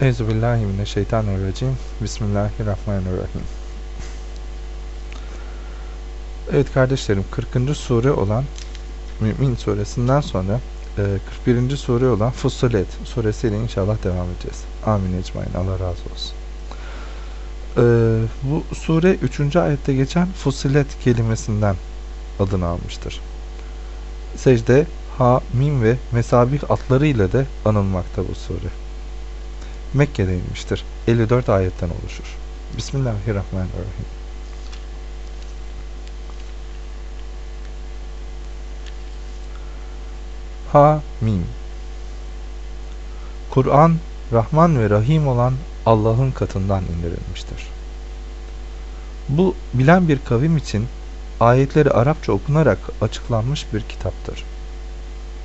Euzubillahimineşşeytanirracim. Bismillahirrahmanirrahim. Evet kardeşlerim 40. sure olan Mümin suresinden sonra 41. E, sure olan Fussilet suresiyle inşallah devam edeceğiz. Amin ecmain. Allah razı olsun. Ee, bu sure 3. ayette geçen Fussilet kelimesinden adını almıştır. Secde, ha, mim ve mesabih atları ile de anılmakta bu sure. Mekke'de inmiştir. 54 ayetten oluşur. Bismillahirrahmanirrahim. Ha Mim Kur'an, Rahman ve Rahim olan Allah'ın katından indirilmiştir. Bu bilen bir kavim için ayetleri Arapça okunarak açıklanmış bir kitaptır.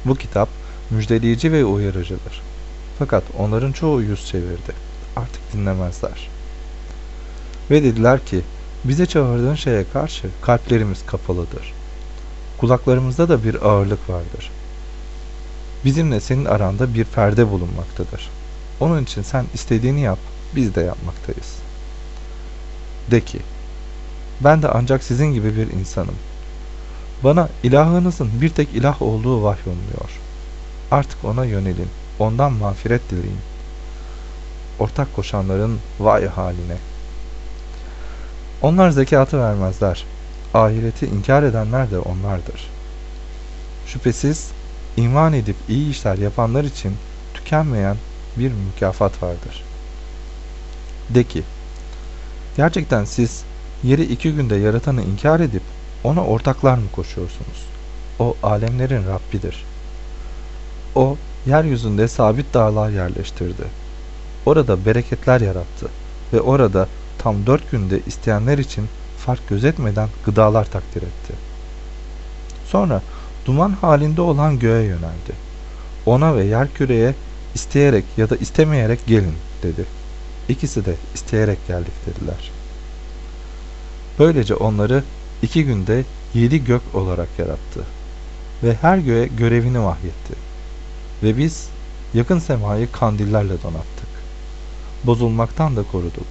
Bu kitap müjdeleyici ve uyarıcıdır. Fakat onların çoğu yüz çevirdi. Artık dinlemezler. Ve dediler ki, bize çağırdığın şeye karşı kalplerimiz kapalıdır. Kulaklarımızda da bir ağırlık vardır. Bizimle senin aranda bir perde bulunmaktadır. Onun için sen istediğini yap, biz de yapmaktayız. De ki, ben de ancak sizin gibi bir insanım. Bana ilahınızın bir tek ilah olduğu vahyolmuyor. Artık ona yönelin ondan mağfiret dileyin. Ortak koşanların vay haline. Onlar zekatı vermezler. Ahireti inkar edenler de onlardır. Şüphesiz iman edip iyi işler yapanlar için tükenmeyen bir mükafat vardır. De ki, gerçekten siz yeri iki günde yaratanı inkar edip ona ortaklar mı koşuyorsunuz? O alemlerin Rabbidir. O yeryüzünde sabit dağlar yerleştirdi. Orada bereketler yarattı ve orada tam dört günde isteyenler için fark gözetmeden gıdalar takdir etti. Sonra duman halinde olan göğe yöneldi. Ona ve yer küreye isteyerek ya da istemeyerek gelin dedi. İkisi de isteyerek geldik dediler. Böylece onları iki günde yedi gök olarak yarattı ve her göğe görevini vahyetti. Ve biz yakın semayı kandillerle donattık. Bozulmaktan da koruduk.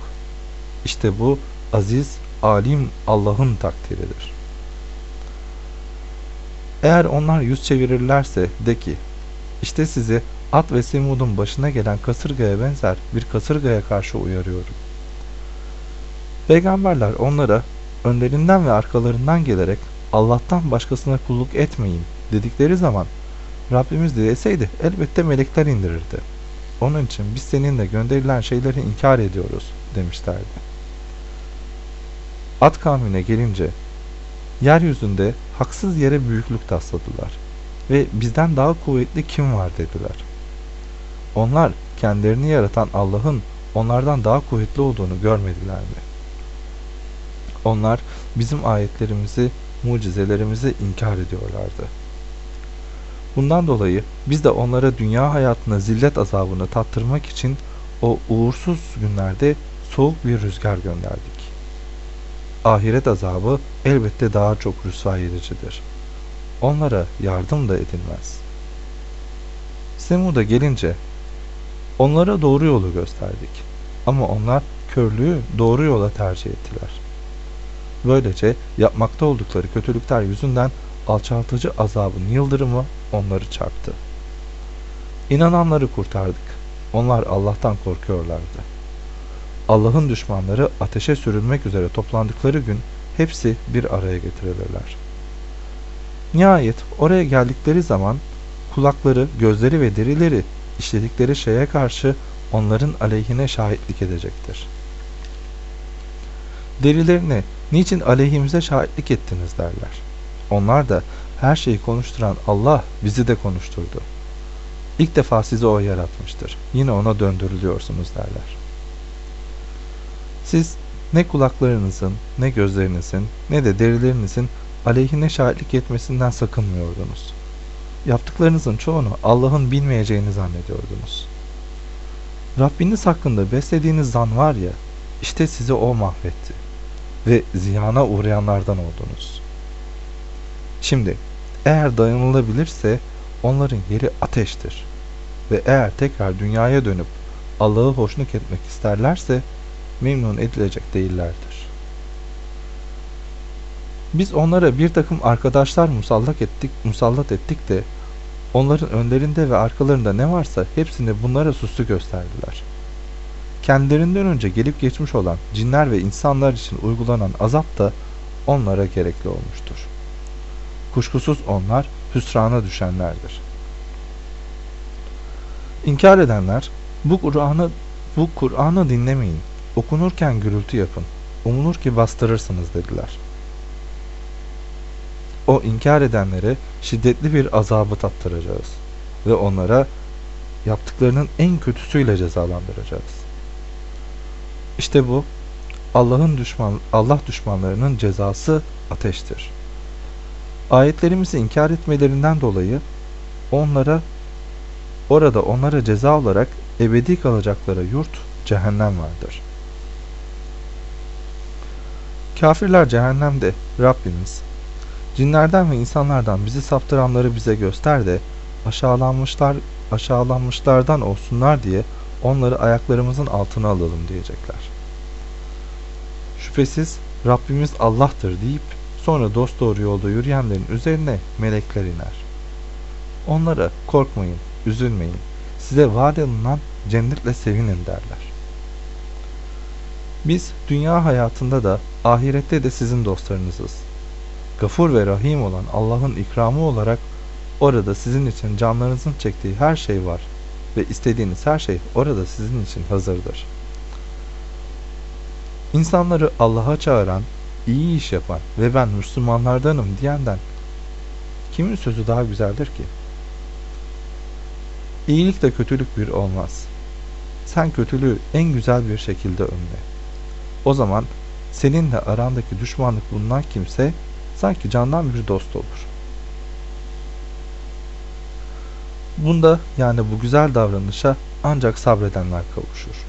İşte bu aziz, alim Allah'ın takdiridir. Eğer onlar yüz çevirirlerse de ki, işte sizi At ve Semud'un başına gelen kasırgaya benzer bir kasırgaya karşı uyarıyorum. Peygamberler onlara önlerinden ve arkalarından gelerek Allah'tan başkasına kulluk etmeyin dedikleri zaman Rabbimiz dileseydi elbette melekler indirirdi. Onun için biz seninle gönderilen şeyleri inkar ediyoruz demişlerdi. At kavmine gelince yeryüzünde haksız yere büyüklük tasladılar ve bizden daha kuvvetli kim var dediler. Onlar kendilerini yaratan Allah'ın onlardan daha kuvvetli olduğunu görmediler mi? Onlar bizim ayetlerimizi, mucizelerimizi inkar ediyorlardı. Bundan dolayı biz de onlara dünya hayatına zillet azabını tattırmak için o uğursuz günlerde soğuk bir rüzgar gönderdik. Ahiret azabı elbette daha çok rüsva edicidir. Onlara yardım da edilmez. Semud'a gelince onlara doğru yolu gösterdik. Ama onlar körlüğü doğru yola tercih ettiler. Böylece yapmakta oldukları kötülükler yüzünden alçaltıcı azabın yıldırımı onları çarptı. İnananları kurtardık. Onlar Allah'tan korkuyorlardı. Allah'ın düşmanları ateşe sürülmek üzere toplandıkları gün hepsi bir araya getirilirler. Nihayet oraya geldikleri zaman kulakları, gözleri ve derileri işledikleri şeye karşı onların aleyhine şahitlik edecektir. Derilerine niçin aleyhimize şahitlik ettiniz derler. Onlar da her şeyi konuşturan Allah bizi de konuşturdu. İlk defa sizi o yaratmıştır. Yine ona döndürülüyorsunuz derler. Siz ne kulaklarınızın, ne gözlerinizin, ne de derilerinizin aleyhine şahitlik etmesinden sakınmıyordunuz. Yaptıklarınızın çoğunu Allah'ın bilmeyeceğini zannediyordunuz. Rabbiniz hakkında beslediğiniz zan var ya, işte sizi o mahvetti ve ziyana uğrayanlardan oldunuz. Şimdi eğer dayanılabilirse onların yeri ateştir. Ve eğer tekrar dünyaya dönüp Allah'ı hoşnut etmek isterlerse memnun edilecek değillerdir. Biz onlara bir takım arkadaşlar musallat ettik, musallat ettik de onların önlerinde ve arkalarında ne varsa hepsini bunlara süslü gösterdiler. Kendilerinden önce gelip geçmiş olan cinler ve insanlar için uygulanan azap da onlara gerekli olmuştur. Kuşkusuz onlar hüsrana düşenlerdir. İnkar edenler bu Kur'an'ı bu Kur'an'ı dinlemeyin. Okunurken gürültü yapın. Umulur ki bastırırsınız dediler. O inkar edenlere şiddetli bir azabı tattıracağız ve onlara yaptıklarının en kötüsüyle cezalandıracağız. İşte bu Allah'ın düşman Allah düşmanlarının cezası ateştir. Ayetlerimizi inkar etmelerinden dolayı onlara orada onlara ceza olarak ebedi kalacakları yurt cehennem vardır. Kafirler cehennemde Rabbimiz cinlerden ve insanlardan bizi saptıranları bize göster de aşağılanmışlar aşağılanmışlardan olsunlar diye onları ayaklarımızın altına alalım diyecekler. Şüphesiz Rabbimiz Allah'tır deyip sonra dosdoğru yolda yürüyenlerin üzerine melekler iner. Onlara korkmayın, üzülmeyin, size vaat edilen cennetle sevinin derler. Biz dünya hayatında da ahirette de sizin dostlarınızız. Gafur ve Rahim olan Allah'ın ikramı olarak orada sizin için canlarınızın çektiği her şey var ve istediğiniz her şey orada sizin için hazırdır. İnsanları Allah'a çağıran, iyi iş yapan ve ben Müslümanlardanım diyenden kimin sözü daha güzeldir ki? İyilik de kötülük bir olmaz. Sen kötülüğü en güzel bir şekilde önle. O zaman seninle arandaki düşmanlık bulunan kimse sanki candan bir dost olur. Bunda yani bu güzel davranışa ancak sabredenler kavuşur.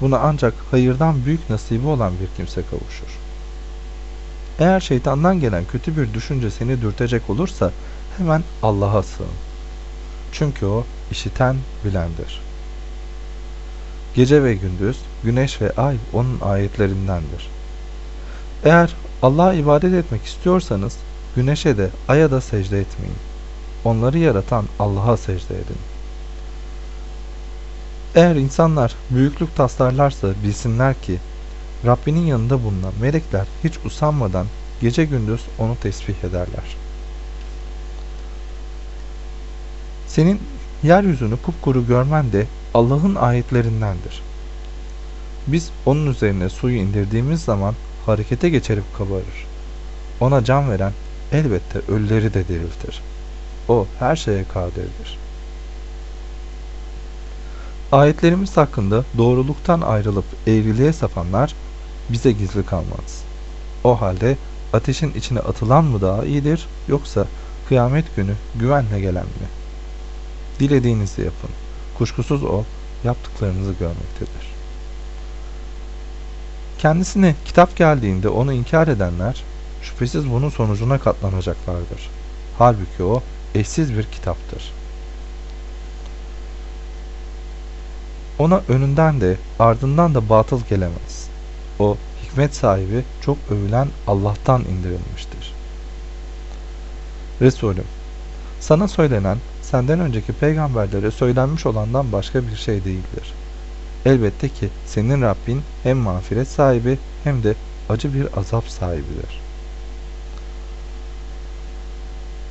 Buna ancak hayırdan büyük nasibi olan bir kimse kavuşur. Eğer şeytandan gelen kötü bir düşünce seni dürtecek olursa hemen Allah'a sığın. Çünkü o işiten bilendir. Gece ve gündüz, güneş ve ay onun ayetlerindendir. Eğer Allah'a ibadet etmek istiyorsanız güneşe de aya da secde etmeyin. Onları yaratan Allah'a secde edin. Eğer insanlar büyüklük taslarlarsa bilsinler ki Rabbinin yanında bulunan melekler hiç usanmadan gece gündüz onu tesbih ederler. Senin yeryüzünü kupkuru görmen de Allah'ın ayetlerindendir. Biz onun üzerine suyu indirdiğimiz zaman harekete geçerip kabarır. Ona can veren elbette ölüleri de diriltir. O her şeye kadirdir. Ayetlerimiz hakkında doğruluktan ayrılıp eğriliğe sapanlar bize gizli kalmaz. O halde ateşin içine atılan mı daha iyidir yoksa kıyamet günü güvenle gelen mi? Dilediğinizi yapın. Kuşkusuz o yaptıklarınızı görmektedir. Kendisine kitap geldiğinde onu inkar edenler şüphesiz bunun sonucuna katlanacaklardır. Halbuki o eşsiz bir kitaptır. Ona önünden de ardından da batıl gelemez. O hikmet sahibi çok övülen Allah'tan indirilmiştir. Resulüm, sana söylenen senden önceki peygamberlere söylenmiş olandan başka bir şey değildir. Elbette ki senin Rabbin hem mağfiret sahibi hem de acı bir azap sahibidir.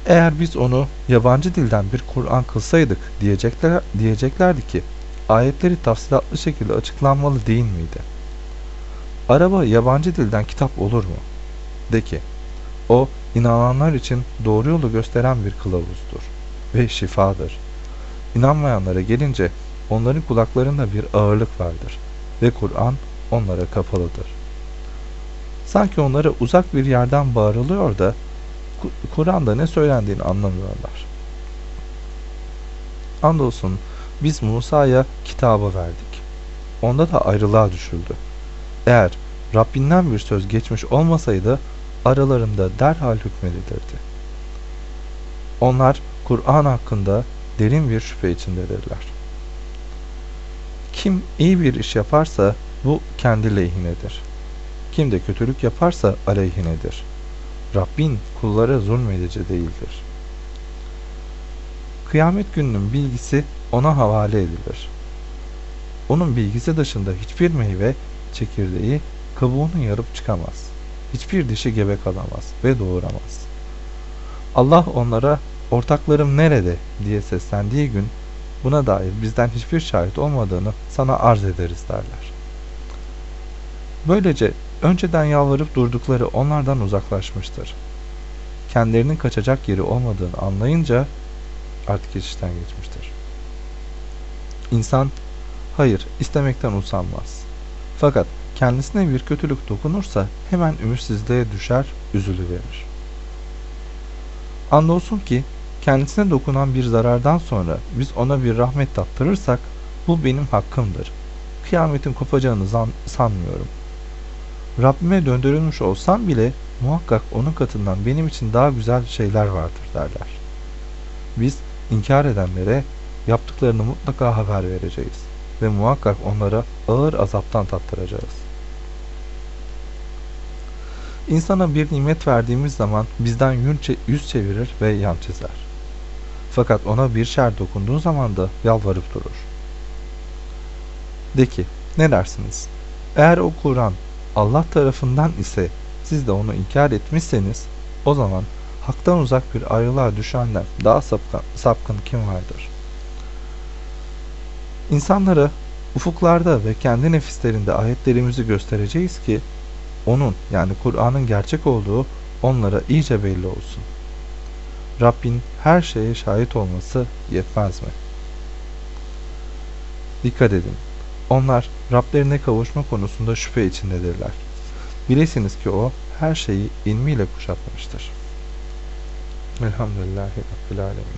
Eğer biz onu yabancı dilden bir Kur'an kılsaydık diyecekler, diyeceklerdi ki ayetleri tafsilatlı şekilde açıklanmalı değil miydi? Araba yabancı dilden kitap olur mu? De ki, o inananlar için doğru yolu gösteren bir kılavuzdur ve şifadır. İnanmayanlara gelince onların kulaklarında bir ağırlık vardır ve Kur'an onlara kapalıdır. Sanki onlara uzak bir yerden bağırılıyor da Kur'an'da ne söylendiğini anlamıyorlar. Andolsun biz Musa'ya kitabı verdik. Onda da ayrılığa düşüldü. Eğer Rabbinden bir söz geçmiş olmasaydı aralarında derhal hükmedilirdi. Onlar Kur'an hakkında derin bir şüphe içindedirler. Kim iyi bir iş yaparsa bu kendi lehinedir. Kim de kötülük yaparsa aleyhinedir. Rabbin kullara zulmedici değildir. Kıyamet gününün bilgisi ona havale edilir. Onun bilgisi dışında hiçbir meyve, çekirdeği, kabuğunu yarıp çıkamaz. Hiçbir dişi gebe kalamaz ve doğuramaz. Allah onlara ortaklarım nerede diye seslendiği gün buna dair bizden hiçbir şahit olmadığını sana arz ederiz derler. Böylece önceden yalvarıp durdukları onlardan uzaklaşmıştır. Kendilerinin kaçacak yeri olmadığını anlayınca artık işten geçmiştir. İnsan hayır istemekten usanmaz. Fakat kendisine bir kötülük dokunursa hemen ümitsizliğe düşer, üzülüverir. Andolsun ki kendisine dokunan bir zarardan sonra biz ona bir rahmet tattırırsak bu benim hakkımdır. Kıyametin kopacağını sanmıyorum. Rabbime döndürülmüş olsam bile muhakkak onun katından benim için daha güzel şeyler vardır derler. Biz inkar edenlere yaptıklarını mutlaka haber vereceğiz ve muhakkak onlara ağır azaptan tattıracağız. İnsana bir nimet verdiğimiz zaman bizden yüz çevirir ve yan çizer. Fakat ona bir şer dokunduğu zaman da yalvarıp durur. De ki, ne dersiniz? Eğer o Kur'an Allah tarafından ise siz de onu inkar etmişseniz o zaman haktan uzak bir ayrılığa düşenden daha sapkın, sapkın kim vardır? İnsanlara ufuklarda ve kendi nefislerinde ayetlerimizi göstereceğiz ki onun yani Kur'an'ın gerçek olduğu onlara iyice belli olsun. Rabbin her şeye şahit olması yetmez mi? Dikkat edin. Onlar Rablerine kavuşma konusunda şüphe içindedirler. Bilesiniz ki o her şeyi ilmiyle kuşatmıştır. Elhamdülillahi Rabbil Alemin.